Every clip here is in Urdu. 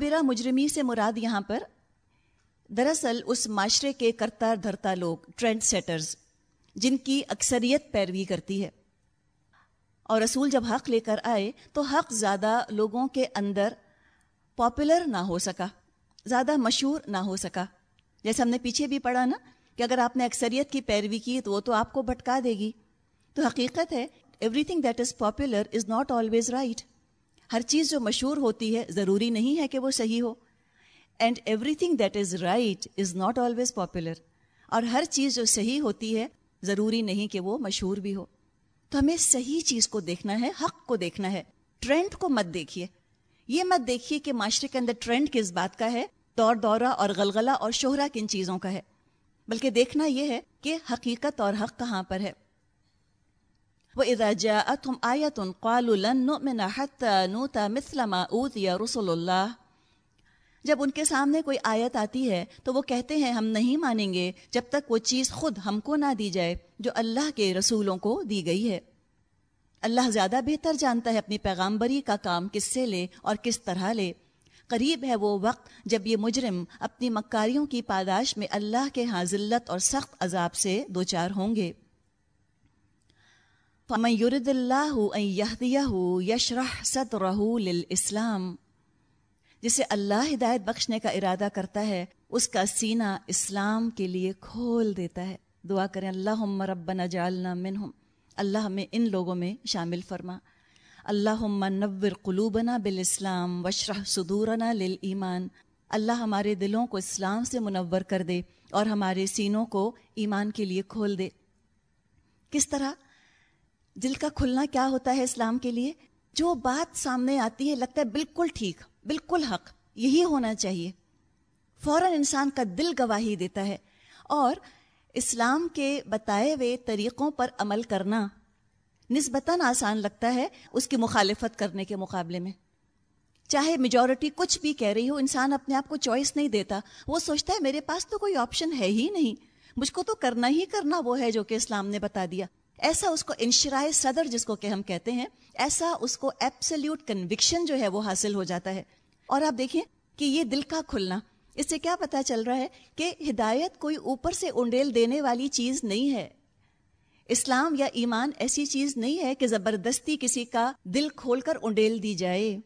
برا مجرمی سے مراد یہاں پر دراصل اس معاشرے کے کرتا دھرتا لوگ، ٹرینڈ سیٹرز، جن کی اکثریت پیروی کرتی ہے۔ اور رسول جب حق لے کر آئے تو حق زیادہ لوگوں کے اندر پاپولر نہ ہو سکا، زیادہ مشہور نہ ہو سکا۔ جیسے ہم نے پیچھے بھی پڑھا نا کہ اگر آپ نے اکثریت کی پیروی کی تو وہ تو آپ کو بھٹکا دے گی۔ تو حقیقت ہے everything that is popular is not always right ہر چیز جو مشہور ہوتی ہے، ضروری نہیں ہے کہ وہ صحیح ہو۔ And everything that is right is not always popular اور ہر چیز جو صحیح ہوتی ہے، ضروری نہیں کہ وہ مشہور بھی ہو۔ تو ہمیں صحیح چیز کو دیکھنا ہے، حق کو دیکھنا ہے۔ ٹرینڈ کو مت دیکھیے۔ یہ مت دیکھیے کہ معاشرے کے اندر ٹرینڈ کس بات کا ہے، دور دورہ اور غلغلہ اور شہرہ کن چیزوں کا ہے۔ بلکہ دیکھنا یہ ہے کہ حقیقت اور حق کہاں پر ہے۔ وہ اداجا تم آیت یا رسول اللہ جب ان کے سامنے کوئی آیت آتی ہے تو وہ کہتے ہیں، ہم نہیں مانیں گے جب تک وہ چیز خود ہم کو نہ دی جائے جو اللہ کے رسولوں کو دی گئی ہے۔ اللہ زیادہ بہتر جانتا ہے اپنی پیغامبری کا کام کس سے لے اور کس طرح لے۔ قریب ہے وہ وقت جب یہ مجرم اپنی مکاریوں کی پاداش میں اللہ کے ہاں ذلت اور سخت عذاب سے دو چار ہوں گے۔ يُرِدِ اللَّهُ أَن يَهْدِيَهُ يَشْرَحْ صَدْرَهُ لِلْإِسْلَامِ۔ جسے اللہ ہدایت بخشنے کا ارادہ کرتا ہے، اس کا سینہ اسلام کے لیے کھول دیتا ہے۔ دعا کریں اللہ ربنا جعلنا منہم۔ اللہ ہمیں ان لوگوں میں شامل فرما۔ اللہ نور قلوبنا بالاسلام وشرح صدورنا للایمان۔ اللہ ہمارے دلوں کو اسلام سے منور کر دے اور ہمارے سینوں کو ایمان کے لیے کھول دے۔ کس طرح؟ دل کا کھلنا کیا ہوتا ہے اسلام کے لیے؟ جو بات سامنے آتی ہے، لگتا ہے بالکل ٹھیک، بالکل حق، یہی ہونا چاہیے۔ فوراً انسان کا دل گواہی دیتا ہے۔ اور اسلام کے بتائے ہوئے طریقوں پر عمل کرنا نسبتاً آسان لگتا ہے اس کی مخالفت کرنے کے مقابلے میں۔ چاہے میجورٹی کچھ بھی کہہ رہی ہو، انسان اپنے آپ کو چوائس نہیں دیتا۔ وہ سوچتا ہے، میرے پاس تو کوئی آپشن ہے ہی نہیں۔ مجھ کو تو کرنا ہی کرنا وہ ہے جو کہ اسلام نے بتا دیا۔ ایسا اس کو انشرائے صدر جس کو کہ ہم کہتے ہیں، ایسا اس کو ایپسلیوٹ کنوکشن جو ہے وہ حاصل ہو جاتا ہے۔ اور آپ دیکھیں کہ یہ دل کا کھلنا۔ اس سے کیا پتا چل رہا ہے کہ ہدایت کوئی اوپر سے انڈیل دینے والی چیز نہیں ہے۔ اسلام یا ایمان ایسی چیز نہیں ہے کہ زبردستی کسی کا دل کھول کر انڈیل دی جائے۔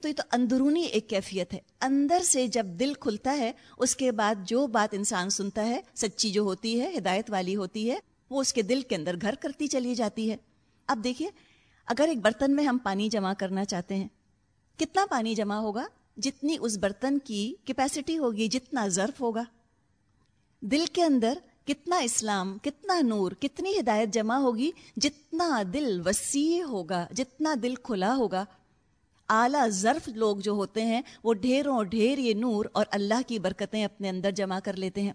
تو یہ تو اندرونی ایک کیفیت ہے۔ اندر سے جب دل کھلتا ہے، اس کے بعد جو بات انسان سنتا ہے، سچی جو ہوتی ہے، ہدایت والی ہوتی ہے وہ اس کے دل کے اندر گھر کرتی چلی جاتی ہے۔ اب دیکھیے، اگر ایک برتن میں ہم پانی جمع کرنا چاہتے ہیں، کتنا پانی جمع ہوگا؟ جتنی اس برتن کی کیپیسٹی ہوگی، جتنا ظرف ہوگا۔ دل کے اندر کتنا اسلام، کتنا نور، کتنی ہدایت جمع ہوگی، جتنا دل وسیع ہوگا، جتنا دل کھلا ہوگا۔ اعلیٰ ظرف لوگ جو ہوتے ہیں، وہ ڈھیروں ڈھیر یہ نور اور اللہ کی برکتیں اپنے اندر جمع کر لیتے ہیں۔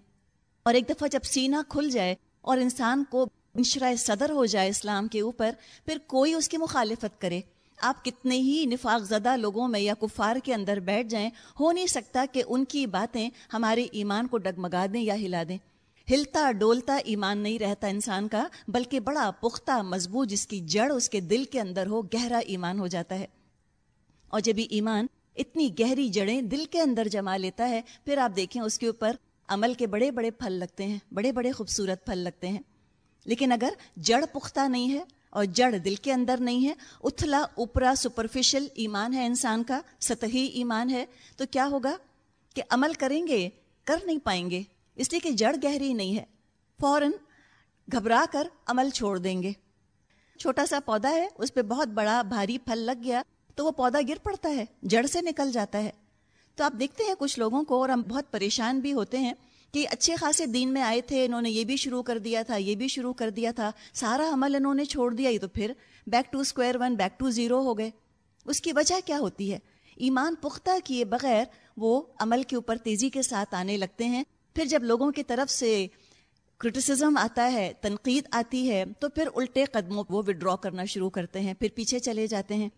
اور ایک دفعہ جب سینہ کھل جائے اور انسان کو انشرائے صدر ہو جائے اسلام کے اوپر، پھر کوئی اس کی مخالفت کرے۔ آپ کتنے ہی نفاق زدہ لوگوں میں یا کفار کے اندر بیٹھ جائیں، ہو نہیں سکتا کہ ان کی باتیں ہمارے ایمان کو ڈگمگا دیں یا ہلا دیں۔ ہلتا ڈولتا ایمان نہیں رہتا انسان کا، بلکہ بڑا پختہ مضبوط جس کی جڑ اس کے دل کے اندر ہو، گہرا ایمان ہو جاتا ہے۔ اور جب ایمان اتنی گہری جڑیں دل کے اندر جما لیتا ہے، پھر آپ دیکھیں اس کے اوپر عمل کے بڑے بڑے پھل لگتے ہیں، بڑے بڑے خوبصورت پھل لگتے ہیں۔ لیکن اگر جڑ پختہ نہیں ہے اور جڑ دل کے اندر نہیں ہے، اتھلا، اوپرا سپرفیشل ایمان ہے انسان کا، سطحی ایمان ہے، تو کیا ہوگا؟ کہ عمل کریں گے، کر نہیں پائیں گے۔ اس لیے کہ جڑ گہری نہیں ہے۔ فوراً گھبرا کر عمل چھوڑ دیں گے۔ چھوٹا سا پودا ہے، اس پہ بہت بڑا بھاری پھل لگ گیا، تو وہ پودا گر پڑتا ہے، جڑ سے نکل جاتا ہے۔ تو آپ دیکھتے ہیں کچھ لوگوں کو اور ہم بہت پریشان بھی ہوتے ہیں کہ اچھے خاصے دین میں آئے تھے، انہوں نے یہ بھی شروع کر دیا تھا، یہ بھی شروع کر دیا تھا، سارا عمل انہوں نے چھوڑ دیا، یہ تو پھر back to square one back to zero ہو گئے۔ اس کی وجہ کیا ہوتی ہے؟ ایمان پختہ کیے بغیر وہ عمل کے اوپر تیزی کے ساتھ آنے لگتے ہیں۔ پھر جب لوگوں کی طرف سے کرٹیسزم آتا ہے، تنقید آتی ہے، تو پھر الٹے قدموں وہ ودرا کرنا شروع کرتے ہیں، پھر پیچھے چلے جاتے ہیں۔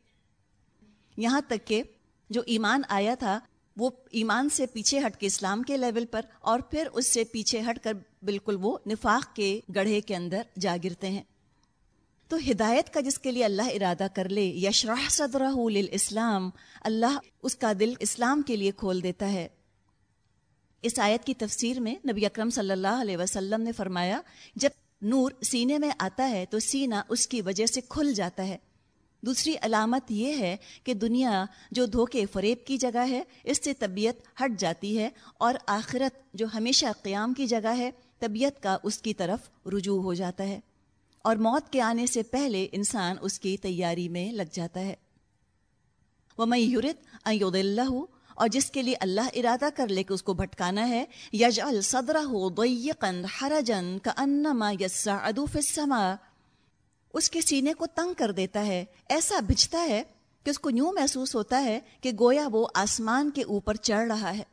یہاں تک کہ جو ایمان آیا تھا وہ ایمان سے پیچھے ہٹ کے اسلام کے لیول پر اور پھر اس سے پیچھے ہٹ کر بالکل وہ نفاق کے گڑھے کے اندر جا گرتے ہیں۔ تو ہدایت کا جس کے لیے اللہ ارادہ کر لے، یشرح صدرہ للاسلام، اللہ اس کا دل اسلام کے لیے کھول دیتا ہے۔ اس آیت کی تفسیر میں نبی اکرم صلی اللہ علیہ وسلم نے فرمایا، جب نور سینے میں آتا ہے تو سینہ اس کی وجہ سے کھل جاتا ہے۔ دوسری علامت یہ ہے کہ دنیا جو دھوکے فریب کی جگہ ہے، اس سے طبیعت ہٹ جاتی ہے اور آخرت جو ہمیشہ قیام کی جگہ ہے، طبیعت کا اس کی طرف رجوع ہو جاتا ہے اور موت کے آنے سے پہلے انسان اس کی تیاری میں لگ جاتا ہے۔ وہ میں یورت اللہ اور جس کے لیے اللہ ارادہ کر لے کہ اس کو بھٹکانا ہے یج الصدر ہو حرجن کا انما یسا ادوف السماء۔ اس کے سینے کو تنگ کر دیتا ہے، ایسا بچتا ہے کہ اس کو یوں محسوس ہوتا ہے کہ گویا وہ آسمان کے اوپر چڑھ رہا ہے۔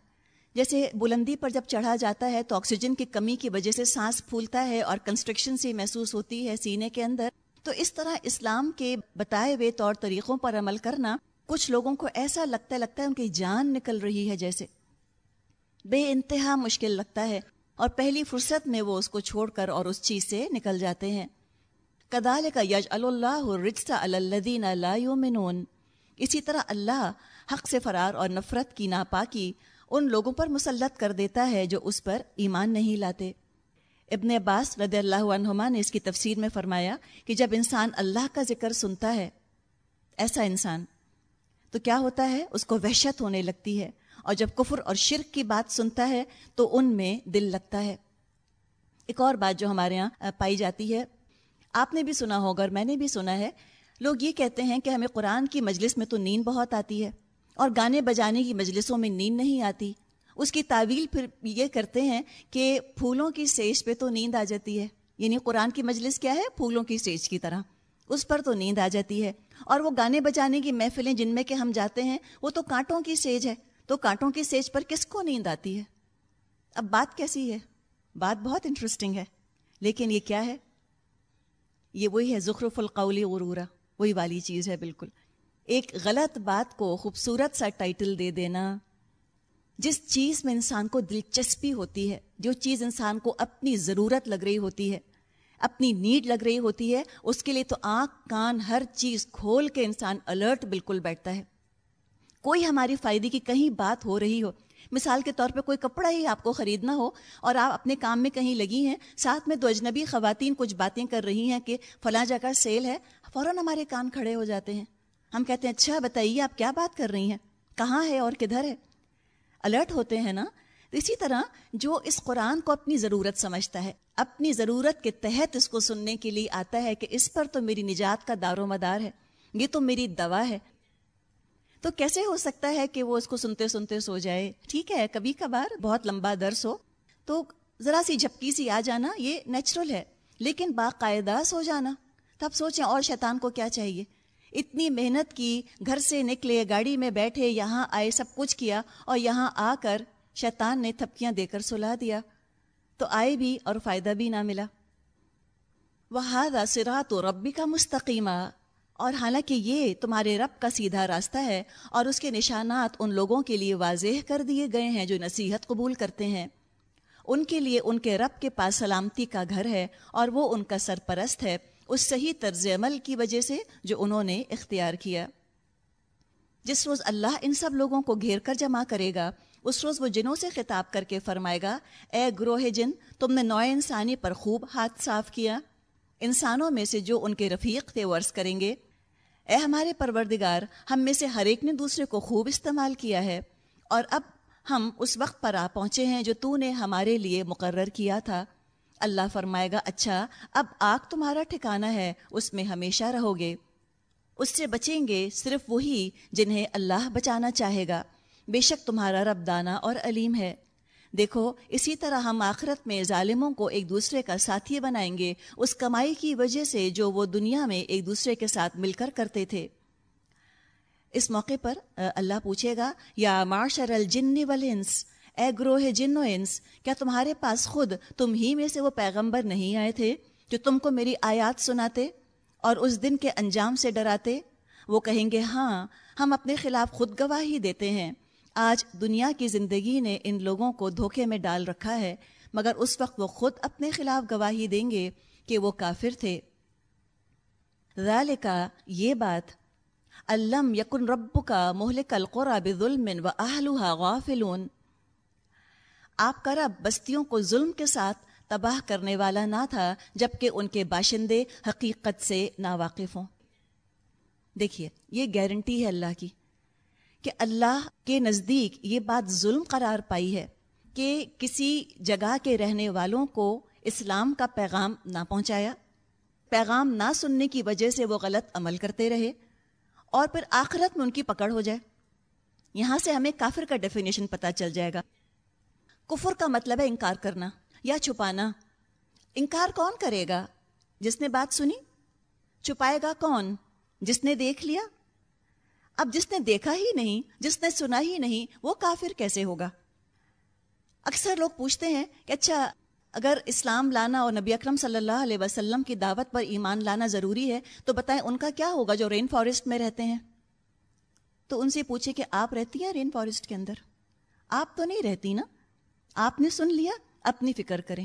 جیسے بلندی پر جب چڑھا جاتا ہے تو آکسیجن کی کمی کی وجہ سے سانس پھولتا ہے اور کنسٹرکشن سی محسوس ہوتی ہے سینے کے اندر۔ تو اس طرح اسلام کے بتائے ہوئے طور طریقوں پر عمل کرنا کچھ لوگوں کو ایسا لگتا لگتا ہے ان کی جان نکل رہی ہے جیسے۔ بے انتہا مشکل لگتا ہے اور پہلی فرصت میں وہ اس کو چھوڑ کر اور اس چیز سے نکل جاتے ہیں۔ کدال کا یج اللہ رجسا الدین اللہ اسی طرح اللہ حق سے فرار اور نفرت کی ناپاکی ان لوگوں پر مسلط کر دیتا ہے جو اس پر ایمان نہیں لاتے. ابن عباس رضی اللہ عنہما نے اس کی تفسیر میں فرمایا کہ جب انسان اللہ کا ذکر سنتا ہے، ایسا انسان تو کیا ہوتا ہے؟ اس کو وحشت ہونے لگتی ہے اور جب کفر اور شرک کی بات سنتا ہے تو ان میں دل لگتا ہے. ایک اور بات جو ہمارے یہاں پائی جاتی ہے آپ نے بھی سنا ہوگا اور میں نے بھی سنا ہے، لوگ یہ کہتے ہیں کہ ہمیں قرآن کی مجلس میں تو نیند بہت آتی ہے اور گانے بجانے کی مجلسوں میں نیند نہیں آتی۔ اس کی تعویل پھر یہ کرتے ہیں کہ پھولوں کی سیج پہ تو نیند آ جاتی ہے۔ یعنی قرآن کی مجلس کیا ہے؟ پھولوں کی سیج کی طرح۔ اس پر تو نیند آ جاتی ہے۔ اور وہ گانے بجانے کی محفلیں جن میں کہ ہم جاتے ہیں، وہ تو کانٹوں کی سیج ہے۔ تو کانٹوں کی سیج پر کس کو نیند آتی ہے؟ اب بات کیسی ہے؟ بات بہت انٹرسٹنگ ہے۔ لیکن یہ کیا ہے؟ یہ وہی ہے ذخرف القولی غرورہ وہی والی چیز ہے، بالکل۔ ایک غلط بات کو خوبصورت سا ٹائٹل دے دینا، جس چیز میں انسان کو دلچسپی ہوتی ہے، جو چیز انسان کو اپنی ضرورت لگ رہی ہوتی ہے، اپنی نیڈ لگ رہی ہوتی ہے، اس کے لیے تو آنکھ، کان، ہر چیز کھول کے انسان الرٹ بالکل بیٹھتا ہے۔ کوئی ہماری فائدے کی کہیں بات ہو رہی ہو مثال کے طور پہ کوئی کپڑا ہی آپ کو خریدنا ہو اور آپ اپنے کام میں کہیں لگی ہیں، ساتھ میں دو اجنبی خواتین کچھ باتیں کر رہی ہیں کہ فلاں جگہ سیل ہے، فوراً ہمارے کان کھڑے ہو جاتے ہیں۔ ہم کہتے ہیں اچھا بتائیے، آپ کیا بات کر رہی ہیں؟ کہاں ہے اور کدھر ہے؟ الرٹ ہوتے ہیں نا؟ اسی طرح جو اس قرآن کو اپنی ضرورت سمجھتا ہے، اپنی ضرورت کے تحت اس کو سننے کے لیے آتا ہے کہ اس پر تو میری نجات کا دار و مدار ہے، یہ تو میری دوا ہے۔ تو کیسے ہو سکتا ہے کہ وہ اس کو سنتے سنتے سو جائے؟ ٹھیک ہے، کبھی کبھار بہت لمبا درس ہو۔ تو ذرا سی جھپکی سی آ جانا، یہ نیچرل ہے، لیکن باقاعدہ سو جانا۔ تب سوچیں اور شیطان کو کیا چاہیے؟ اتنی محنت کی، گھر سے نکلے، گاڑی میں بیٹھے، یہاں آئے، سب کچھ کیا اور یہاں آ کر شیطان نے تھپکیاں دے کر سلا دیا۔ تو آئے بھی اور فائدہ بھی نہ ملا۔ وہ سرا تو ربی کا مستقیمہ اور حالانکہ یہ تمہارے رب کا سیدھا راستہ ہے اور اس کے نشانات ان لوگوں کے لیے واضح کر دیے گئے ہیں جو نصیحت قبول کرتے ہیں۔ ان کے لیے ان کے رب کے پاس سلامتی کا گھر ہے اور وہ ان کا سرپرست ہے۔ اس صحیح طرز عمل کی وجہ سے جو انہوں نے اختیار کیا۔ جس روز اللہ ان سب لوگوں کو گھیر کر جمع کرے گا، اس روز وہ جنوں سے خطاب کر کے فرمائے گا، اے گروہ جن، تم نے نوئے انسانی پر خوب ہاتھ صاف کیا۔ انسانوں میں سے جو ان کے رفیق تھے ورث کریں گے اے ہمارے پروردگار، ہم میں سے ہر ایک نے دوسرے کو خوب استعمال کیا ہے۔ اور اب ہم اس وقت پر آ پہنچے ہیں جو تو نے ہمارے لیے مقرر کیا تھا۔ اللہ فرمائے گا اچھا اب آگ تمہارا ٹھکانا ہے، اس میں ہمیشہ رہو گے اس سے بچیں گے صرف وہی جنہیں اللہ بچانا چاہے گا۔ بے شک تمہارا رب دانا اور علیم ہے۔ دیکھو، اسی طرح ہم آخرت میں ظالموں کو ایک دوسرے کا ساتھی بنائیں گے، اس کمائی کی وجہ سے جو وہ دنیا میں ایک دوسرے کے ساتھ مل کر کرتے تھے۔ اس موقع پر اللہ پوچھے گا، یا معاشر الجن والانس، اے گروہ جن و انس، کیا تمہارے پاس خود تم ہی میں سے وہ پیغمبر نہیں آئے تھے جو تم کو میری آیات سناتے اور اس دن کے انجام سے ڈراتے؟ وہ کہیں گے ہاں ہم اپنے خلاف خود گواہی دیتے ہیں۔ آج دنیا کی زندگی نے ان لوگوں کو دھوکے میں ڈال رکھا ہے، مگر اس وقت وہ خود اپنے خلاف گواہی دیں گے کہ وہ کافر تھے۔ ذالکا، یہ بات علم یکن رب کا مہلک القرا بظلم و اہلها غافلون۔ آپ کا رب بستیوں کو ظلم کے ساتھ تباہ کرنے والا نہ تھا، جبکہ ان کے باشندے حقیقت سے ناواقف ہوں۔ دیکھیے، یہ گارنٹی ہے اللہ کی۔ کہ اللہ کے نزدیک یہ بات ظلم قرار پائی ہے کہ کسی جگہ کے رہنے والوں کو اسلام کا پیغام نہ پہنچایا، پیغام نہ سننے کی وجہ سے وہ غلط عمل کرتے رہے اور پھر آخرت میں ان کی پکڑ ہو جائے۔ یہاں سے ہمیں کافر کا ڈیفینیشن پتہ چل جائے گا۔ کفر کا مطلب ہے انکار کرنا یا چھپانا۔ انکار کون کرے گا؟ جس نے بات سنی، چھپائے گا کون؟ جس نے دیکھ لیا اب جس نے دیکھا ہی نہیں، جس نے سنا ہی نہیں، وہ کافر کیسے ہوگا؟ اکثر لوگ پوچھتے ہیں کہ اچھا اگر اسلام لانا اور نبی اکرم صلی اللہ علیہ وسلم کی دعوت پر ایمان لانا ضروری ہے، تو بتائیں ان کا کیا ہوگا جو رین فارسٹ میں رہتے ہیں؟ تو ان سے پوچھے کہ آپ رہتی ہیں رین فارسٹ کے اندر؟ آپ تو نہیں رہتی نا؟ آپ نے سن لیا، اپنی فکر کریں۔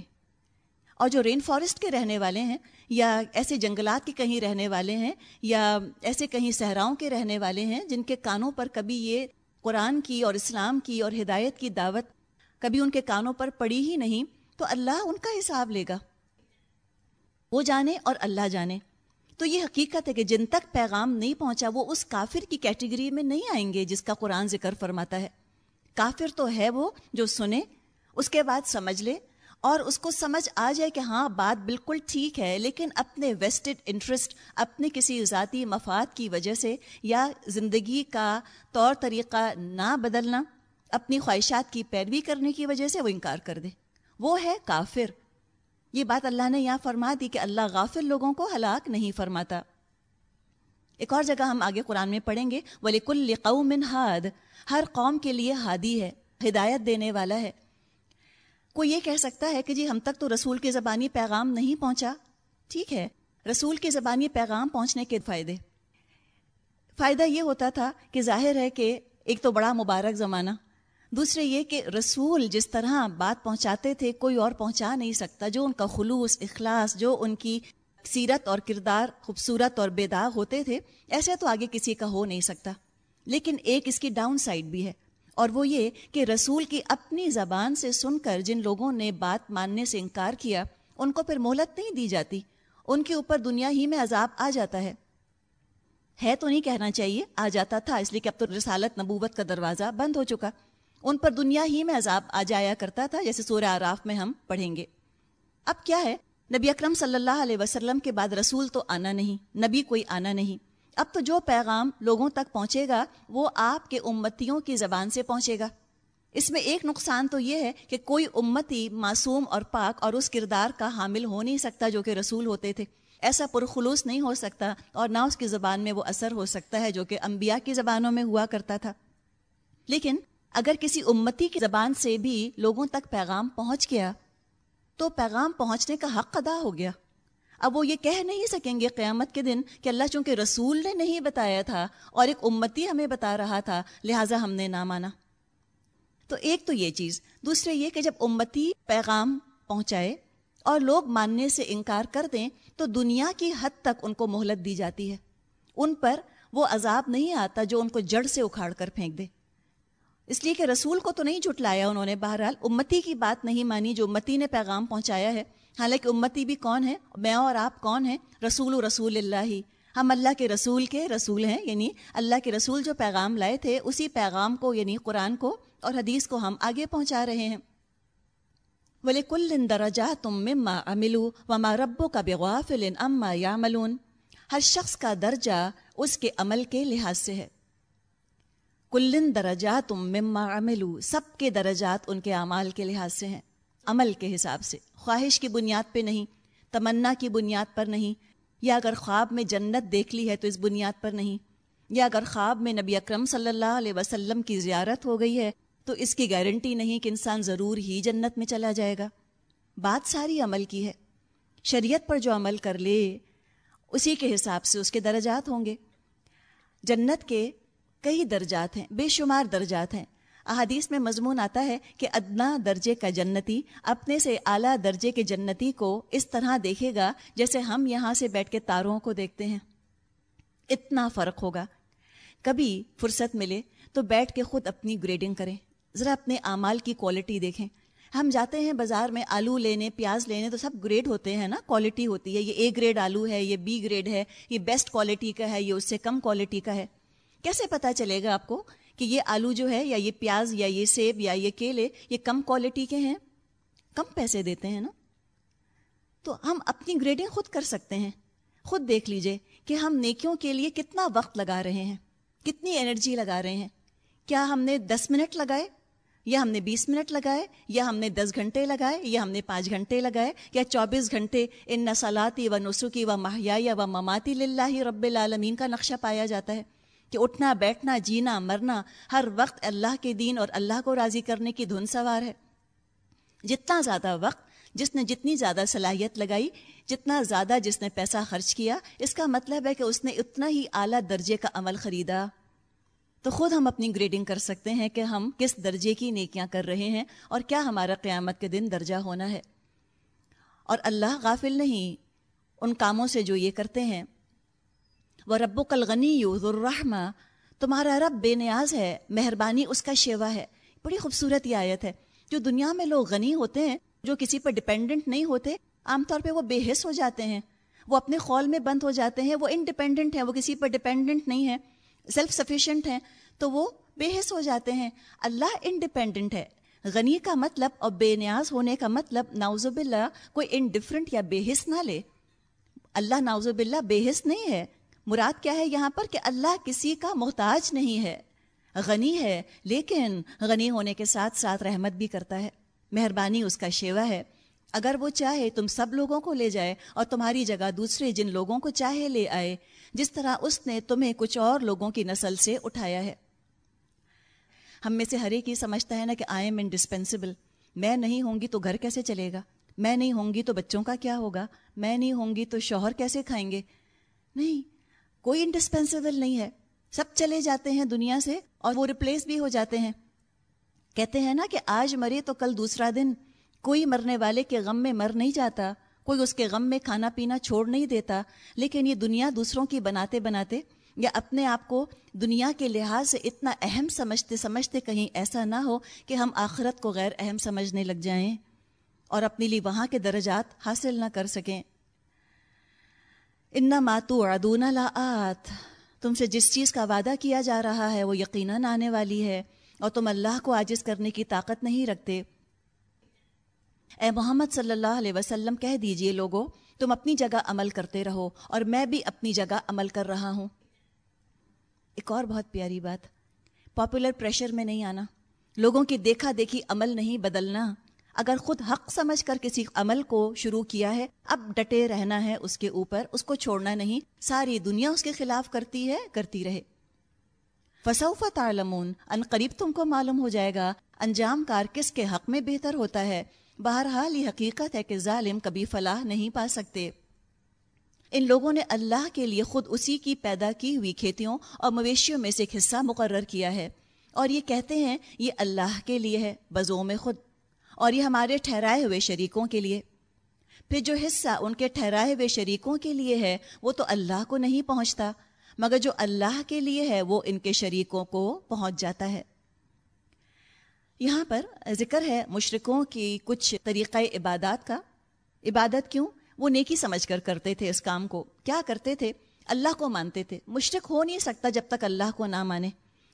اور جو رین فارسٹ کے رہنے والے ہیں یا ایسے جنگلات کے کہیں رہنے والے ہیں یا ایسے کہیں صحراؤں کے رہنے والے ہیں جن کے کانوں پر کبھی یہ قرآن کی اور اسلام کی اور ہدایت کی دعوت کبھی ان کے کانوں پر پڑی ہی نہیں، تو اللہ ان کا حساب لے گا۔ وہ جانے اور اللہ جانے۔ تو یہ حقیقت ہے کہ جن تک پیغام نہیں پہنچا، وہ اس کافر کی کیٹیگری میں نہیں آئیں گے جس کا قرآن ذکر فرماتا ہے۔ کافر تو ہے وہ جو سنے، اس کے بعد سمجھ لے۔ اور اس کو سمجھ آ جائے کہ ہاں بات بالکل ٹھیک ہے، لیکن اپنے ویسٹڈ انٹرسٹ اپنے کسی ذاتی مفاد کی وجہ سے یا زندگی کا طور طریقہ نہ بدلنا، اپنی خواہشات کی پیروی کرنے کی وجہ سے وہ انکار کر دے۔ وہ ہے کافر۔ یہ بات اللہ نے یہاں فرما دی کہ اللہ غافل لوگوں کو ہلاک نہیں فرماتا۔ ایک اور جگہ ہم آگے قرآن میں پڑھیں گے ولی کل ہاد ہر قوم کے لیے ہادی ہے، ہدایت دینے والا ہے۔ کوئی یہ کہہ سکتا ہے کہ جی ہم تک تو رسول کے زبانی پیغام نہیں پہنچا؟ ٹھیک ہے، رسول کے زبانی پیغام پہنچنے کے فائدے۔ فائدہ یہ ہوتا تھا کہ ظاہر ہے کہ ایک تو بڑا مبارک زمانہ، دوسرے یہ کہ رسول جس طرح بات پہنچاتے تھے، کوئی اور پہنچا نہیں سکتا، جو ان کا خلوص، اخلاص، جو ان کی سیرت اور کردار خوبصورت اور بے داغ ہوتے تھے ایسے تو آگے کسی کا ہو نہیں سکتا۔ لیکن ایک اس کی ڈاؤن سائڈ بھی ہے۔ اور وہ یہ کہ رسول کی اپنی زبان سے سن کر جن لوگوں نے بات ماننے سے انکار کیا، ان کو پھر مہلت نہیں دی جاتی۔ ان کے اوپر دنیا ہی میں عذاب آ جاتا ہے۔ ہے تو نہیں کہنا چاہیے، آ جاتا تھا، اس لیے کہ اب تو رسالت نبوت کا دروازہ بند ہو چکا۔ ان پر دنیا ہی میں عذاب آ جایا کرتا تھا، جیسے سورہ آراف میں ہم پڑھیں گے۔ اب کیا ہے؟ نبی اکرم صلی اللہ علیہ وسلم کے بعد رسول تو آنا نہیں، نبی کوئی آنا نہیں۔ اب تو جو پیغام لوگوں تک پہنچے گا، وہ آپ کے امتیوں کی زبان سے پہنچے گا۔ اس میں ایک نقصان تو یہ ہے کہ کوئی امتی معصوم اور پاک اور اس کردار کا حامل ہو نہیں سکتا جو کہ رسول ہوتے تھے۔ ایسا پرخلوص نہیں ہو سکتا اور نہ اس کی زبان میں وہ اثر ہو سکتا ہے جو کہ انبیاء کی زبانوں میں ہوا کرتا تھا۔ لیکن اگر کسی امتی کی زبان سے بھی لوگوں تک پیغام پہنچ گیا، تو پیغام پہنچنے کا حق ادا ہو گیا۔ اب وہ یہ کہہ نہیں سکیں گے قیامت کے دن کہ اللہ چونکہ رسول نے نہیں بتایا تھا اور ایک امتی ہمیں بتا رہا تھا، لہٰذا ہم نے نہ مانا۔ تو ایک تو یہ چیز، دوسرے یہ کہ جب امتی پیغام پہنچائے اور لوگ ماننے سے انکار کر دیں، تو دنیا کی حد تک ان کو مہلت دی جاتی ہے۔ ان پر وہ عذاب نہیں آتا جو ان کو جڑ سے اکھاڑ کر پھینک دے۔ اس لیے کہ رسول کو تو نہیں جھٹلایا انہوں نے، بہرحال امتی کی بات نہیں مانی جو امتی نے پیغام پہنچایا ہے۔ حالانکہ امتی بھی کون ہے میں اور آپ کون ہیں؟ رسول و رسول اللہ ہی۔ ہم اللہ کے رسول کے رسول ہیں یعنی اللہ کے رسول جو پیغام لائے تھے، اسی پیغام کو یعنی قرآن کو اور حدیث کو ہم آگے پہنچا رہے ہیں۔ ولی کل درجہ تم مما املو وما ربو کا بغافل اما یا ملون ہر شخص کا درجہ اس کے عمل کے لحاظ سے ہے۔ کلن درجات تم مما املو سب کے درجات ان کے اعمال کے لحاظ سے ہیں۔ عمل کے حساب سے۔ خواہش کی بنیاد پہ نہیں، تمنا کی بنیاد پر نہیں، یا اگر خواب میں جنت دیکھ لی ہے تو اس بنیاد پر نہیں۔ یا اگر خواب میں نبی اکرم صلی اللہ علیہ وسلم کی زیارت ہو گئی ہے تو اس کی گارنٹی نہیں کہ انسان ضرور ہی جنت میں چلا جائے گا۔ بات ساری عمل کی ہے۔ شریعت پر جو عمل کر لے، اسی کے حساب سے اس کے درجات ہوں گے۔ جنت کے کئی درجات ہیں، بے شمار درجات ہیں۔ احادیث میں مضمون آتا ہے کہ ادنا درجے کا جنتی اپنے سے اعلیٰ درجے کے جنتی کو اس طرح دیکھے گا جیسے ہم یہاں سے بیٹھ کے تاروں کو دیکھتے ہیں۔ اتنا فرق ہوگا۔ کبھی فرصت ملے تو بیٹھ کے خود اپنی گریڈنگ کریں۔ ذرا اپنے اعمال کی کوالٹی دیکھیں۔ ہم جاتے ہیں بازار میں آلو لینے، پیاز لینے تو سب گریڈ ہوتے ہیں نا کوالٹی ہوتی ہے۔ یہ اے گریڈ آلو ہے، یہ بی گریڈ ہے، یہ بیسٹ کوالٹی کا ہے، یہ اس سے کم کوالٹی کا ہے۔ کیسے پتا چلے گا آپ کو؟ کہ یہ آلو جو ہے یا یہ پیاز یا یہ سیب یا یہ کیلے یہ کم کوالٹی کے ہیں، کم پیسے دیتے ہیں نا؟ تو ہم اپنی گریڈنگ خود کر سکتے ہیں۔ خود دیکھ لیجیے کہ ہم نیکیوں کے لیے کتنا وقت لگا رہے ہیں، کتنی انرجی لگا رہے ہیں۔ کیا ہم نے دس منٹ لگائے؟ یا ہم نے بیس منٹ لگائے؟ یا ہم نے دس گھنٹے لگائے؟ یا ہم نے پانچ گھنٹے لگائے؟ یا چوبیس گھنٹے ان نسلاتی و نسخی و ماہیا یا و مماتی لاہ رب العالمین کا نقشہ پایا جاتا ہے؟ کہ اٹھنا، بیٹھنا، جینا، مرنا ہر وقت اللہ کے دین اور اللہ کو راضی کرنے کی دھن سوار ہے۔ جتنا زیادہ وقت جس نے جتنی زیادہ صلاحیت لگائی، جتنا زیادہ جس نے پیسہ خرچ کیا، اس کا مطلب ہے کہ اس نے اتنا ہی اعلیٰ درجے کا عمل خریدا۔ تو خود ہم اپنی گریڈنگ کر سکتے ہیں کہ ہم کس درجے کی نیکیاں کر رہے ہیں اور کیا ہمارا قیامت کے دن درجہ ہونا ہے۔ اور اللہ غافل نہیں، ان کاموں سے جو یہ کرتے ہیں وہ رب و کلغنی یوز الرحمہ تمہارا رب بے نیاز ہے، مہربانی اس کا شیوا ہے. بڑی خوبصورت یہ آیت ہے۔ جو دنیا میں لوگ غنی ہوتے ہیں، جو کسی پر ڈپینڈنٹ نہیں ہوتے، عام طور پہ وہ بے حص ہو جاتے ہیں۔ وہ اپنے خول میں بند ہو جاتے ہیں، وہ انڈیپینڈنٹ ہیں، وہ کسی پر ڈپینڈنٹ نہیں ہے سیلف سفیشینٹ ہیں، تو وہ بے حص ہو جاتے ہیں۔ اللہ انڈیپینڈنٹ ہے۔ غنی کا مطلب اور بے نیاز ہونے کا مطلب ناوزب اللہ کوئی انڈیفرنٹ یا بے حص نہ لے۔ اللہ ناوزب اللہ بے حص نہیں ہے۔ مراد کیا ہے یہاں پر کہ اللہ کسی کا محتاج نہیں ہے، غنی ہے، لیکن غنی ہونے کے ساتھ ساتھ رحمت بھی کرتا ہے۔ مہربانی اس کا شیوا ہے۔ اگر وہ چاہے تم سب لوگوں کو لے جائے اور تمہاری جگہ دوسرے جن لوگوں کو چاہے لے آئے، جس طرح اس نے تمہیں کچھ اور لوگوں کی نسل سے اٹھایا ہے۔ ہم میں سے ہر ایک ہی سمجھتا ہے نا کہ آئی ایم انڈسپینسیبل میں نہیں ہوں گی تو گھر کیسے چلے گا؟ میں نہیں ہوں گی تو بچوں کا کیا ہوگا؟ میں نہیں ہوں گی تو شوہر کیسے کھائیں گے؟ نہیں کوئی انڈسپینسیبل نہیں ہے۔ سب چلے جاتے ہیں دنیا سے اور وہ ریپلیس بھی ہو جاتے ہیں۔ کہتے ہیں نا کہ آج مرے تو کل دوسرا دن۔ کوئی مرنے والے کے غم میں مر نہیں جاتا۔ کوئی اس کے غم میں کھانا پینا چھوڑ نہیں دیتا۔ لیکن یہ دنیا دوسروں کی بناتے بناتے یا اپنے آپ کو دنیا کے لحاظ سے اتنا اہم سمجھتے سمجھتے کہیں ایسا نہ ہو کہ ہم آخرت کو غیر اہم سمجھنے لگ جائیں اور اپنے لیے وہاں کے درجات حاصل نہ کر سکیں۔ انا ماتو ادون لاعت تم سے جس چیز کا وعدہ کیا جا رہا ہے وہ یقیناً آنے والی ہے اور تم اللہ کو عاجز کرنے کی طاقت نہیں رکھتے۔ اے محمد صلی اللہ علیہ وسلم، کہہ دیجیے لوگوں، تم اپنی جگہ عمل کرتے رہو اور میں بھی اپنی جگہ عمل کر رہا ہوں۔ ایک اور بہت پیاری بات پاپولر پریشر میں نہیں آنا۔ لوگوں کی دیکھا دیکھی عمل نہیں بدلنا۔ اگر خود حق سمجھ کر کسی عمل کو شروع کیا ہے، اب ڈٹے رہنا ہے اس کے اوپر، اس کو چھوڑنا نہیں، ساری دنیا اس کے خلاف کرتی ہے، کرتی رہے۔ فصوف تعلمون ان قریب تم کو معلوم ہو جائے گا، انجام کار کس کے حق میں بہتر ہوتا ہے۔ بہرحال یہ حقیقت ہے کہ ظالم کبھی فلاح نہیں پا سکتے۔ ان لوگوں نے اللہ کے لیے خود اسی کی پیدا کی ہوئی کھیتیوں اور مویشیوں میں سے ایک حصہ مقرر کیا ہے۔ اور یہ کہتے ہیں، یہ اللہ کے لیے ہے، بزوں میں خود۔ اور یہ ہمارے ٹھہرائے ہوئے شریکوں کے لیے۔ پھر جو حصہ ان کے ٹھہرائے ہوئے شریکوں کے لیے ہے، وہ تو اللہ کو نہیں پہنچتا، مگر جو اللہ کے لیے ہے، وہ ان کے شریکوں کو پہنچ جاتا ہے۔ یہاں پر ذکر ہے مشرقوں کی کچھ طریقہ عبادات کا۔ عبادت کیوں؟ وہ نیکی سمجھ کر کرتے تھے اس کام کو۔ کیا کرتے تھے؟ اللہ کو مانتے تھے۔ مشرق ہو نہیں سکتا جب تک اللہ کو نہ مانے۔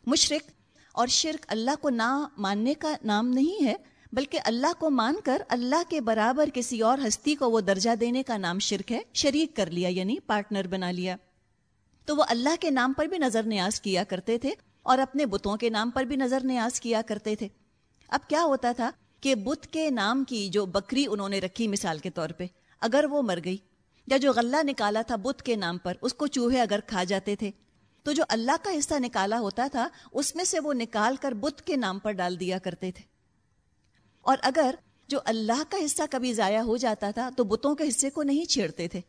مشرق اور شرک اللہ کو نہ ماننے کا نام نہیں ہے بلکہ اللہ کو مان کر اللہ کے برابر کسی اور ہستی کو وہ درجہ دینے کا نام شرک ہے، شریک کر لیا یعنی پارٹنر بنا لیا۔ تو وہ اللہ کے نام پر بھی نظر نیاز کیا کرتے تھے اور اپنے بتوں کے نام پر بھی نظر نیاز کیا کرتے تھے۔ اب کیا ہوتا تھا کہ بت کے نام کی جو بکری انہوں نے رکھی مثال کے طور پہ، اگر وہ مر گئی یا جو غلہ نکالا تھا بت کے نام پر، اس کو چوہے اگر کھا جاتے تھے، تو جو اللہ کا حصہ نکالا ہوتا تھا، اس میں سے وہ نکال کر بت کے نام پر ڈال دیا کرتے تھے۔ اور اگر جو اللہ کا حصہ کبھی ضائع ہو جاتا تھا تو بتوں کے حصے کو نہیں چھیڑتے تھے۔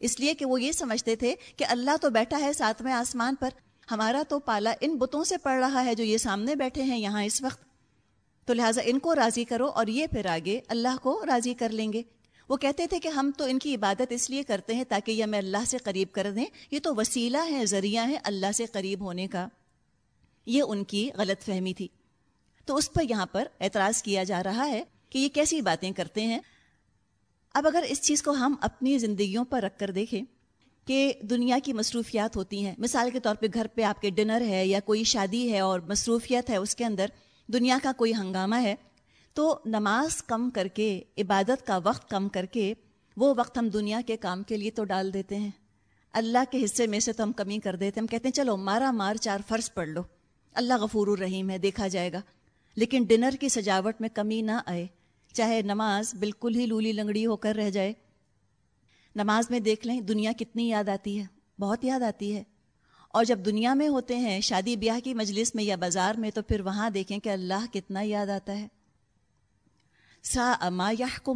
اس لیے کہ وہ یہ سمجھتے تھے کہ اللہ تو بیٹھا ہے ساتویں آسمان پر، ہمارا تو پالا ان بتوں سے پڑ رہا ہے جو یہ سامنے بیٹھے ہیں یہاں اس وقت۔ تو لہٰذا ان کو راضی کرو اور یہ پھر آگے اللہ کو راضی کر لیں گے۔ وہ کہتے تھے کہ ہم تو ان کی عبادت اس لیے کرتے ہیں تاکہ یہ ہمیں اللہ سے قریب کر دیں۔ یہ تو وسیلہ ہے ذریعہ ہے اللہ سے قریب ہونے کا۔ یہ ان کی غلط فہمی تھی۔ تو اس پر یہاں پر اعتراض کیا جا رہا ہے کہ یہ کیسی باتیں کرتے ہیں۔ اب اگر اس چیز کو ہم اپنی زندگیوں پر رکھ کر دیکھیں کہ دنیا کی مصروفیات ہوتی ہیں، مثال کے طور پہ گھر پہ آپ کے ڈنر ہے یا کوئی شادی ہے اور مصروفیت ہے اس کے اندر دنیا کا کوئی ہنگامہ ہے، تو نماز کم کر کے، عبادت کا وقت کم کر کے وہ وقت ہم دنیا کے کام کے لیے تو ڈال دیتے ہیں۔ اللہ کے حصے میں سے تو ہم کمی کر دیتے ہیں۔ ہم کہتے ہیں، چلو مارا مار چار فرض پڑھ لو۔ اللہ غفور الرحیم ہے، دیکھا جائے گا۔ لیکن ڈنر کی سجاوٹ میں کمی نہ آئے۔ چاہے نماز بالکل ہی لولی لنگڑی ہو کر رہ جائے۔ نماز میں دیکھ لیں، دنیا کتنی یاد آتی ہے، بہت یاد آتی ہے۔ اور جب دنیا میں ہوتے ہیں، شادی بیاہ کی مجلس میں یا بازار میں، تو پھر وہاں دیکھیں کہ اللہ کتنا یاد آتا ہے۔ سا اما یا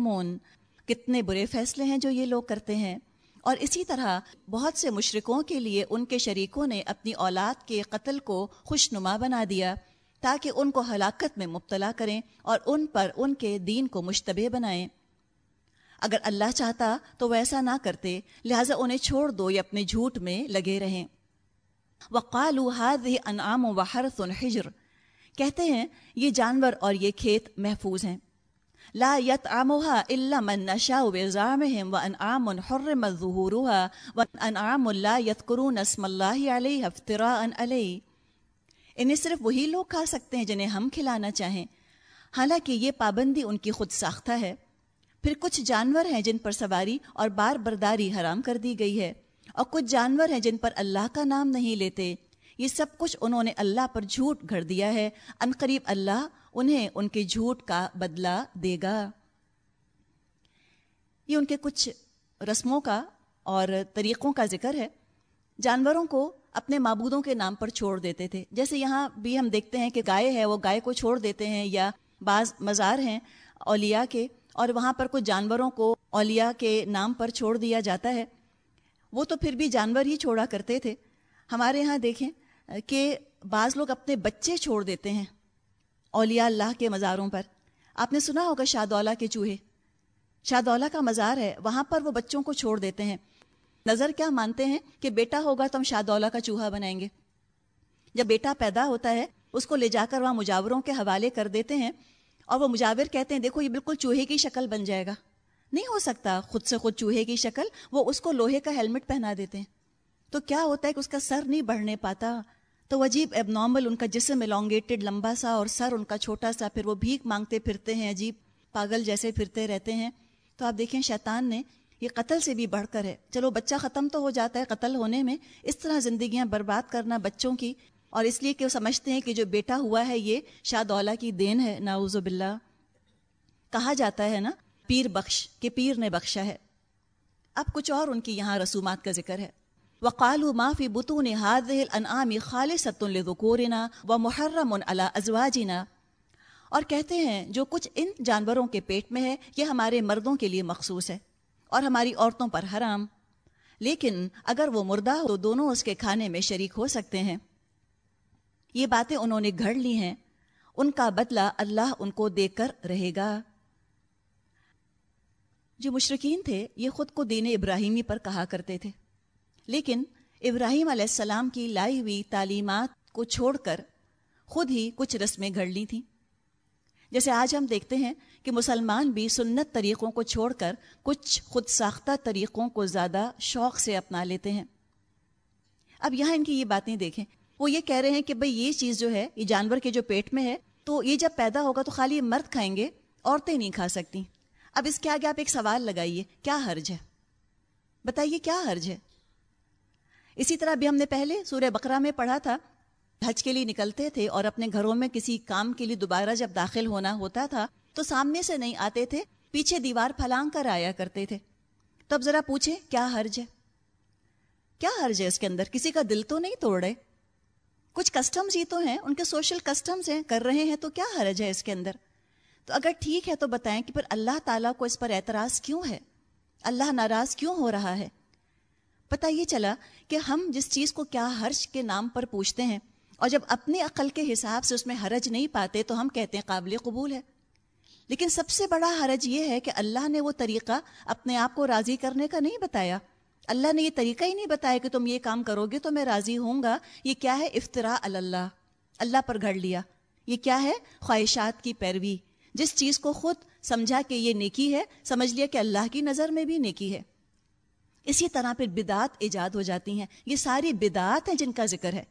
کتنے برے فیصلے ہیں جو یہ لوگ کرتے ہیں۔ اور اسی طرح بہت سے مشرقوں کے لیے ان کے شریکوں نے اپنی اولاد کے قتل کو خوش نما بنا دیا۔ تاکہ ان کو ہلاکت میں مبتلا کریں اور ان پر ان کے دین کو مشتبہ بنائیں۔ اگر اللہ چاہتا تو وہ ایسا نہ کرتے، لہٰذا انہیں چھوڑ دو یا اپنے جھوٹ میں لگے رہیں۔ وقالو هذه انعام وحرث حجر کہتے ہیں، یہ جانور اور یہ کھیت محفوظ ہیں۔ لا يطعمها الا من نشاء بزعمهم وانعام حرم ظهورها وانعام لا يذكرون اسم الله عليه افتراء عليه انہیں صرف وہی لوگ کھا سکتے ہیں جنہیں ہم کھلانا چاہیں۔ حالانکہ یہ پابندی ان کی خود ساختہ ہے۔ پھر کچھ جانور ہیں جن پر سواری اور بار برداری حرام کر دی گئی ہے۔ اور کچھ جانور ہیں جن پر اللہ کا نام نہیں لیتے۔ یہ سب کچھ انہوں نے اللہ پر جھوٹ گھڑ دیا ہے۔ ان قریب اللہ انہیں ان کے جھوٹ کا بدلہ دے گا۔ یہ ان کے کچھ رسموں کا اور طریقوں کا ذکر ہے۔ جانوروں کو اپنے معبودوں کے نام پر چھوڑ دیتے تھے۔ جیسے یہاں بھی ہم دیکھتے ہیں کہ گائے ہے، وہ گائے کو چھوڑ دیتے ہیں یا بعض مزار ہیں اولیاء کے، اور وہاں پر کچھ جانوروں کو اولیاء کے نام پر چھوڑ دیا جاتا ہے۔ وہ تو پھر بھی جانور ہی چھوڑا کرتے تھے۔ ہمارے یہاں دیکھیں کہ بعض لوگ اپنے بچے چھوڑ دیتے ہیں اولیاء اللہ کے مزاروں پر۔ آپ نے سنا ہوگا شادولہ کے چوہے۔ شادولہ کا مزار ہے، وہاں پر وہ بچوں کو چھوڑ دیتے ہیں۔ نظر کیا مانتے ہیں کہ بیٹا ہوگا تو ہم شادولہ کا چوہا بنائیں گے؟ جب بیٹا پیدا ہوتا ہے، اس کو لے جا کر وہاں مجاوروں کے حوالے کر دیتے ہیں اور وہ مجاور کہتے ہیں، دیکھو یہ بالکل چوہے کی شکل بن جائے گا۔ نہیں ہو سکتا، خود سے خود چوہے کی شکل، وہ اس کو لوہے کا ہیلمٹ پہنا دیتے ہیں۔ تو کیا ہوتا ہے کہ اس کا سر نہیں بڑھنے پاتا؟ تو عجیب اب نارمل ان کا جسم الانگیٹڈ لمبا سا اور سر ان کا چھوٹا سا، پھر وہ بھیک مانگتے پھرتے ہیں، عجیب پاگل جیسے پھرتے رہتے ہیں۔ تو آپ دیکھیں شیطان نے یہ قتل سے بھی بڑھ کر ہے۔ چلو بچہ ختم تو ہو جاتا ہے قتل ہونے میں۔ اس طرح زندگیاں برباد کرنا بچوں کی۔ اور اس لیے کہ وہ سمجھتے ہیں کہ جو بیٹا ہوا ہے یہ شادولہ کی دین ہے۔ ناؤز باللہ۔ کہا جاتا ہے نا، پیر بخش، کہ پیر نے بخشا ہے۔ اب کچھ اور ان کی یہاں رسومات کا ذکر ہے۔ وقالو معافی بتون هذه الانعام خالصۃ لذکورنا ومحرم على ازواجنا۔ اور کہتے ہیں، جو کچھ ان جانوروں کے پیٹ میں ہے، یہ ہمارے مردوں کے لیے مخصوص ہے۔ اور ہماری عورتوں پر حرام۔ لیکن اگر وہ مردہ ہو تو دونوں اس کے کھانے میں شریک ہو سکتے ہیں۔ یہ باتیں انہوں نے گھڑ لی ہیں۔ ان کا بدلہ اللہ ان کو دے کر رہے گا۔ جو مشرقین تھے، یہ خود کو دین ابراہیمی پر کہا کرتے تھے۔ لیکن ابراہیم علیہ السلام کی لائی ہوئی تعلیمات کو چھوڑ کر خود ہی کچھ رسمیں گھڑ لی تھیں۔ جیسے آج ہم دیکھتے ہیں کہ مسلمان بھی سنت طریقوں کو چھوڑ کر کچھ خود ساختہ طریقوں کو زیادہ شوق سے اپنا لیتے ہیں۔ اب یہاں ان کی یہ باتیں دیکھیں۔ وہ یہ کہہ رہے ہیں کہ بھئی یہ چیز جو ہے، یہ جانور کے جو پیٹ میں ہے، تو یہ جب پیدا ہوگا تو خالی مرد کھائیں گے، عورتیں نہیں کھا سکتی اب اس کے آگے آپ ایک سوال لگائیے، کیا حرج ہے؟ بتائیے کیا حرج ہے؟ اسی طرح بھی ہم نے پہلے سورہ بقرہ میں پڑھا تھا حج کے لیے نکلتے تھے اور اپنے گھروں میں کسی کام کے لیے دوبارہ جب داخل ہونا ہوتا تھا تو سامنے سے نہیں آتے تھے، پیچھے دیوار پھلانگ کر آیا کرتے تھے۔ تو اب ذرا پوچھیں کیا حرج ہے؟ کیا حرج ہے اس کے اندر؟ کسی کا دل تو نہیں توڑ رہے کچھ کسٹمز ہی تو ہیں، ان کے سوشل کسٹمز ہیں، کر رہے ہیں تو کیا حرج ہے اس کے اندر؟ تو اگر ٹھیک ہے تو بتائیں کہ پھر اللہ تعالیٰ کو اس پر اعتراض کیوں ہے؟ اللہ ناراض کیوں ہو رہا ہے؟ پتہ یہ چلا کہ ہم جس چیز کو کیا حرج کے نام پر پوچھتے ہیں اور جب اپنے عقل کے حساب سے اس میں حرج نہیں پاتے تو ہم کہتے ہیں قابل قبول ہے۔ لیکن سب سے بڑا حرج یہ ہے کہ اللہ نے وہ طریقہ اپنے آپ کو راضی کرنے کا نہیں بتایا۔ اللہ نے یہ طریقہ ہی نہیں بتایا کہ تم یہ کام کرو گے تو میں راضی ہوں گا۔ یہ کیا ہے؟ افطرا اللہ۔ اللہ پر گھڑ لیا۔ یہ کیا ہے؟ خواہشات کی پیروی۔ جس چیز کو خود سمجھا کہ یہ نیکی ہے، سمجھ لیا کہ اللہ کی نظر میں بھی نیکی ہے۔ اسی طرح پھر بدعت ایجاد ہو جاتی ہیں۔ یہ ساری بدعت ہیں جن کا ذکر ہے۔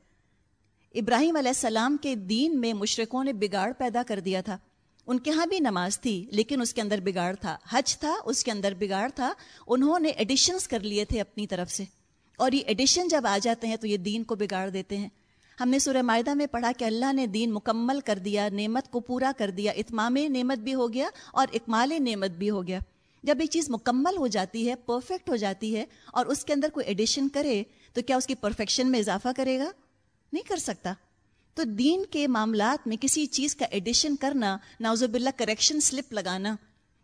ابراہیم علیہ السلام کے دین میں مشرقوں نے بگاڑ پیدا کر دیا تھا۔ ان کے ہاں بھی نماز تھی، لیکن اس کے اندر بگاڑ تھا۔ حج تھا، اس کے اندر بگاڑ تھا۔ انہوں نے ایڈیشنز کر لیے تھے اپنی طرف سے۔ اور یہ ایڈیشن جب آ جاتے ہیں تو یہ دین کو بگاڑ دیتے ہیں۔ ہم نے سورہ معاہدہ میں پڑھا کہ اللہ نے دین مکمل کر دیا، نعمت کو پورا کر دیا۔ اتمام نعمت بھی ہو گیا اور اکمال نعمت بھی ہو گیا۔ جب ایک چیز مکمل ہو جاتی ہے پرفیکٹ ہو جاتی ہے اور اس کے اندر کوئی ایڈیشن کرے، تو کیا اس کی پرفیکشن میں اضافہ کرے گا؟ نہیں کر سکتا۔ تو دین کے معاملات میں کسی چیز کا ایڈیشن کرنا ناوزب اللہ کریکشن سلپ لگانا،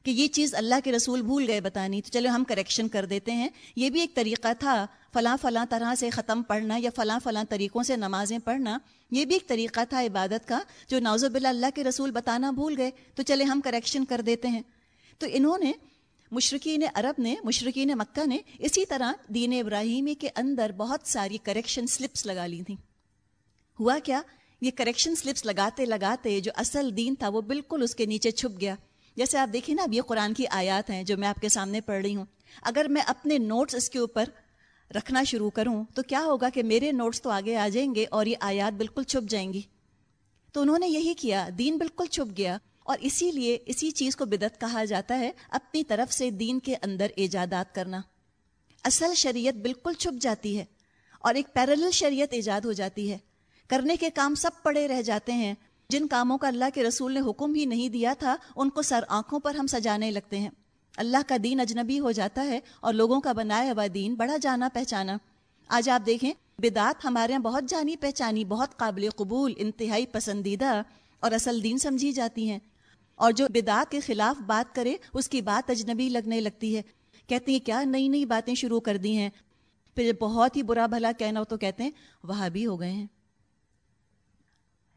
کہ یہ چیز اللہ کے رسول بھول گئے بتانی، تو چلو ہم کریکشن کر دیتے ہیں۔ یہ بھی ایک طریقہ تھا، فلاں فلاں طرح سے ختم پڑھنا یا فلاں فلاں طریقوں سے نمازیں پڑھنا۔ یہ بھی ایک طریقہ تھا عبادت کا، جو ناوزب اللہ اللہ کے رسول بتانا بھول گئے۔ تو چلے ہم کریکشن کر دیتے ہیں۔ تو انہوں نے مشرقین عرب نے مشرقین مکہ نے اسی طرح دین ابراہیمی کے اندر بہت ساری کریکشن سلپس لگا لی تھیں۔ ہوا کیا؟ یہ کریکشن سلپس لگاتے لگاتے جو اصل دین تھا وہ بالکل اس کے نیچے چھپ گیا۔ جیسے آپ دیکھیں نا، اب یہ قرآن کی آیات ہیں جو میں آپ کے سامنے پڑھ رہی ہوں۔ اگر میں اپنے نوٹس اس کے اوپر رکھنا شروع کروں تو کیا ہوگا کہ میرے نوٹس تو آگے آ جائیں گے اور یہ آیات بالکل چھپ جائیں گی۔ تو انہوں نے یہی کیا، دین بالکل چھپ گیا اور اسی لیے اسی چیز کو بدت کہا جاتا ہے، اپنی طرف سے دین کے اندر ایجادات کرنا۔ اصل شریعت بالکل چھپ جاتی ہے اور ایک پیرل شریعت ایجاد ہو جاتی ہے۔ کرنے کے کام سب پڑے رہ جاتے ہیں۔ جن کاموں کا اللہ کے رسول نے حکم ہی نہیں دیا تھا، ان کو سر آنکھوں پر ہم سجانے لگتے ہیں۔ اللہ کا دین اجنبی ہو جاتا ہے اور لوگوں کا بنایا ہوا دین بڑا جانا پہچانا۔ آج آپ دیکھیں، بدعت ہمارے یہاں بہت جانی پہچانی، بہت قابل قبول، انتہائی پسندیدہ اور اصل دین سمجھی جاتی ہیں۔ اور جو بدعت کے خلاف بات کرے، اس کی بات اجنبی لگنے لگتی ہے۔ کہتے ہیں، کیا نئی نئی باتیں شروع کر دی ہیں؟ پھر بہت ہی برا بھلا کہنا ہو تو کہتے ہیں، وہاں بھی ہو گئے ہیں۔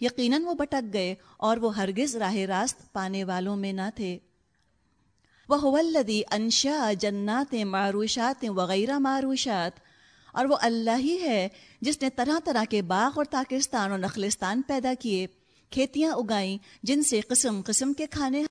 یقیناً وہ بٹک گئے اور وہ ہرگز راہ راست پانے والوں میں نہ تھے۔ وہ الدی انشا جنات معروشات وغیرہ معروشات۔ اور وہ اللہ ہی ہے جس نے طرح طرح کے باغ اور پاکستان اور نخلستان پیدا کیے، کھیتیاں اگائیں، جن سے قسم قسم کے کھانے